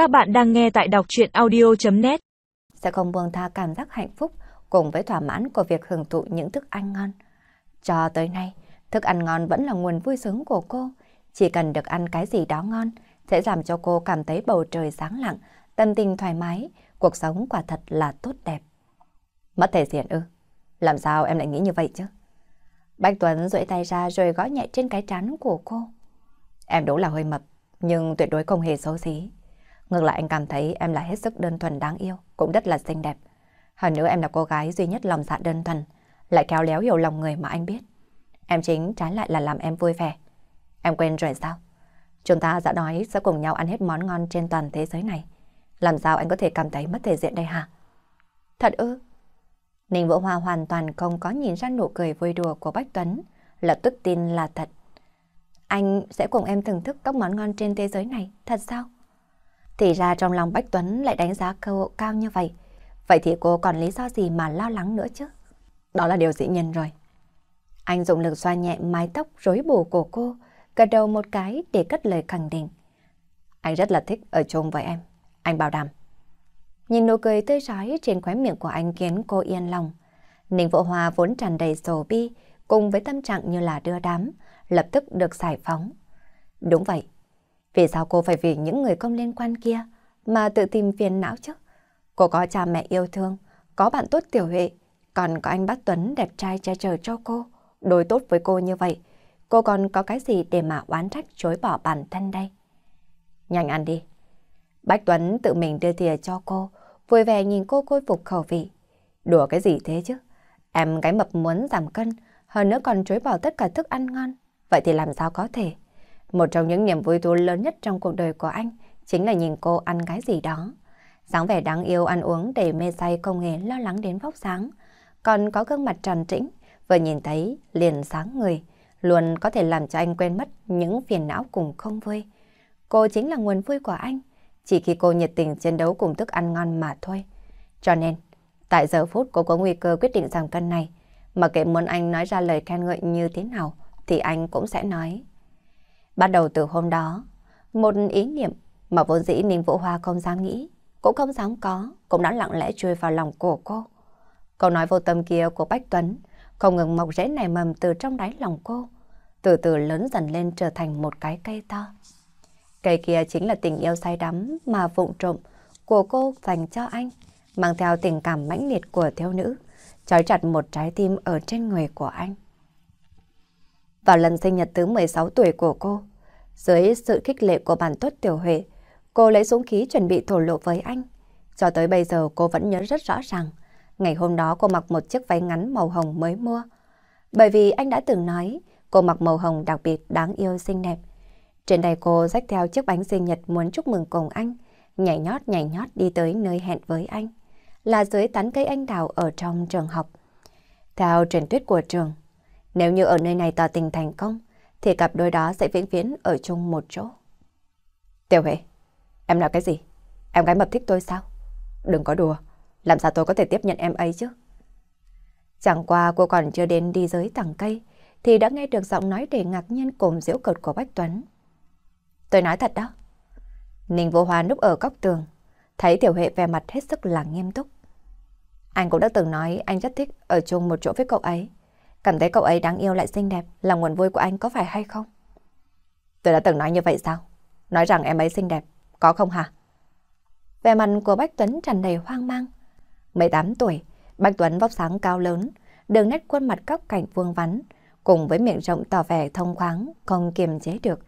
Các bạn đang nghe tại đọc chuyện audio.net Sẽ không buông tha cảm giác hạnh phúc cùng với thỏa mãn của việc hưởng thụ những thức ăn ngon. Cho tới nay, thức ăn ngon vẫn là nguồn vui sướng của cô. Chỉ cần được ăn cái gì đó ngon sẽ làm cho cô cảm thấy bầu trời sáng lặng, tâm tình thoải mái, cuộc sống quả thật là tốt đẹp. Mất thể diện ư? Làm sao em lại nghĩ như vậy chứ? Bạch Tuấn duỗi tay ra rồi gõ nhẹ trên cái trán của cô. Em đúng là hơi mập, nhưng tuyệt đối không hề xấu xí. Ngược lại anh cảm thấy em là hết sức đơn thuần đáng yêu, cũng rất là xinh đẹp. Hơn nữa em là cô gái duy nhất lòng dạ đơn thuần, lại khéo léo hiểu lòng người mà anh biết. Em chính trái lại là làm em vui vẻ. Em quên rồi sao? Chúng ta đã nói sẽ cùng nhau ăn hết món ngon trên toàn thế giới này. Làm sao anh có thể cảm thấy mất thể diện đây hả? Thật ư? Ninh Vũ Hoa hoàn toàn không có nhìn ra nụ cười vui đùa của Bách Tuấn, lập tức tin là thật. Anh sẽ cùng em thưởng thức các món ngon trên thế giới này, thật sao? Thì ra trong lòng Bách Tuấn lại đánh giá câu cao như vậy. Vậy thì cô còn lý do gì mà lo lắng nữa chứ? Đó là điều dĩ nhiên rồi. Anh dùng lực xoa nhẹ mái tóc rối bù của cô, gật đầu một cái để cất lời khẳng định. Anh rất là thích ở chung với em. Anh bảo đảm. Nhìn nụ cười tươi rói trên khóe miệng của anh khiến cô yên lòng. Ninh Vũ Hoa vốn tràn đầy sầu bi, cùng với tâm trạng như là đưa đám, lập tức được giải phóng. Đúng vậy. Vì sao cô phải vì những người không liên quan kia mà tự tìm phiền não chứ? Cô có cha mẹ yêu thương, có bạn tốt tiểu huệ, còn có anh bác Tuấn đẹp trai che chở cho cô, đối tốt với cô như vậy. Cô còn có cái gì để mà oán trách chối bỏ bản thân đây? Nhanh ăn đi. Bách Tuấn tự mình đưa thìa cho cô, vui vẻ nhìn cô khôi phục khẩu vị. Đùa cái gì thế chứ? Em cái mập muốn giảm cân, hơn nữa còn chối bỏ tất cả thức ăn ngon. Vậy thì làm sao có thể? Một trong những niềm vui thú lớn nhất trong cuộc đời của anh chính là nhìn cô ăn cái gì đó. dáng vẻ đáng yêu ăn uống để mê say không hề lo lắng đến vóc dáng. Còn có gương mặt tròn trĩnh, vừa nhìn thấy liền sáng người, luôn có thể làm cho anh quên mất những phiền não cùng không vui. Cô chính là nguồn vui của anh, chỉ khi cô nhiệt tình chiến đấu cùng thức ăn ngon mà thôi. Cho nên, tại giờ phút cô có nguy cơ quyết định giảm cân này, mà kệ muốn anh nói ra lời khen ngợi như thế nào, thì anh cũng sẽ nói. Bắt đầu từ hôm đó, một ý niệm mà vốn dĩ Ninh Vũ Hoa không dám nghĩ, cũng không dám có, cũng đã lặng lẽ chui vào lòng của cô. Câu nói vô tâm kia của Bách Tuấn không ngừng mọc rễ nảy mầm từ trong đáy lòng cô, từ từ lớn dần lên trở thành một cái cây to. Cây kia chính là tình yêu say đắm mà vụng trộm của cô dành cho anh, mang theo tình cảm mãnh liệt của thiếu nữ, trói chặt một trái tim ở trên người của anh. Vào lần sinh nhật thứ 16 tuổi của cô, dưới sự khích lệ của bản tốt tiểu huệ, cô lấy dũng khí chuẩn bị thổ lộ với anh. Cho tới bây giờ cô vẫn nhớ rất rõ ràng, ngày hôm đó cô mặc một chiếc váy ngắn màu hồng mới mua. Bởi vì anh đã từng nói, cô mặc màu hồng đặc biệt đáng yêu xinh đẹp. Trên đây cô rách theo chiếc bánh sinh nhật muốn chúc mừng cùng anh, nhảy nhót nhảy nhót đi tới nơi hẹn với anh, là dưới tán cây anh đào ở trong trường học. Theo truyền thuyết của trường, nếu như ở nơi này tỏ tình thành công, thì cặp đôi đó sẽ vĩnh viễn ở chung một chỗ. Tiểu Huệ, em là cái gì? Em gái mập thích tôi sao? Đừng có đùa, làm sao tôi có thể tiếp nhận em ấy chứ? Chẳng qua cô còn chưa đến đi dưới tầng cây, thì đã nghe được giọng nói để ngạc nhiên cùng diễu cợt của Bách Tuấn. Tôi nói thật đó. Ninh Vô Hoa núp ở góc tường, thấy Tiểu Huệ vẻ mặt hết sức là nghiêm túc. Anh cũng đã từng nói anh rất thích ở chung một chỗ với cậu ấy. Cảm thấy cậu ấy đáng yêu lại xinh đẹp là nguồn vui của anh có phải hay không? Tôi đã từng nói như vậy sao? Nói rằng em ấy xinh đẹp, có không hả? Vẻ mặt của Bách Tuấn tràn đầy hoang mang. 18 tuổi, Bách Tuấn vóc sáng cao lớn, đường nét khuôn mặt góc cạnh vuông vắn, cùng với miệng rộng tỏ vẻ thông khoáng, không kiềm chế được.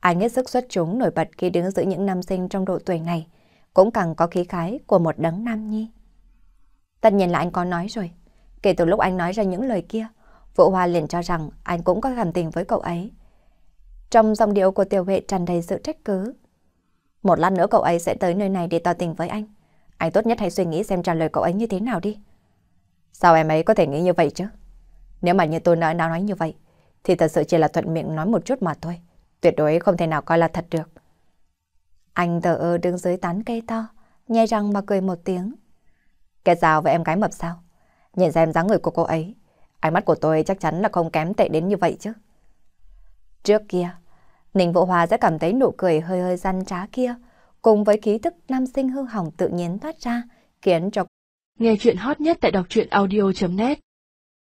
Anh hết sức xuất chúng nổi bật khi đứng giữa những nam sinh trong độ tuổi này, cũng càng có khí khái của một đấng nam nhi. Tất nhiên là anh có nói rồi. Kể từ lúc anh nói ra những lời kia, Vũ Hoa liền cho rằng anh cũng có cảm tình với cậu ấy. Trong dòng điệu của tiểu Huệ tràn đầy sự trách cứ. Một lát nữa cậu ấy sẽ tới nơi này để tỏ tình với anh. Anh tốt nhất hãy suy nghĩ xem trả lời cậu ấy như thế nào đi. Sao em ấy có thể nghĩ như vậy chứ? Nếu mà như tôi nói nào nói như vậy, thì thật sự chỉ là thuận miệng nói một chút mà thôi. Tuyệt đối không thể nào coi là thật được. Anh thờ ơ đứng dưới tán cây to, nhai răng mà cười một tiếng. Kết giao với em gái mập sao? Nhìn xem dáng người của cô ấy, ánh mắt của tôi chắc chắn là không kém tệ đến như vậy chứ. Trước kia, Ninh Vũ Hòa sẽ cảm thấy nụ cười hơi hơi răn trá kia cùng với khí tức nam sinh hư hỏng tự nhiên thoát ra, khiến cho Nghe chuyện hot nhất tại đọc truyện audio.net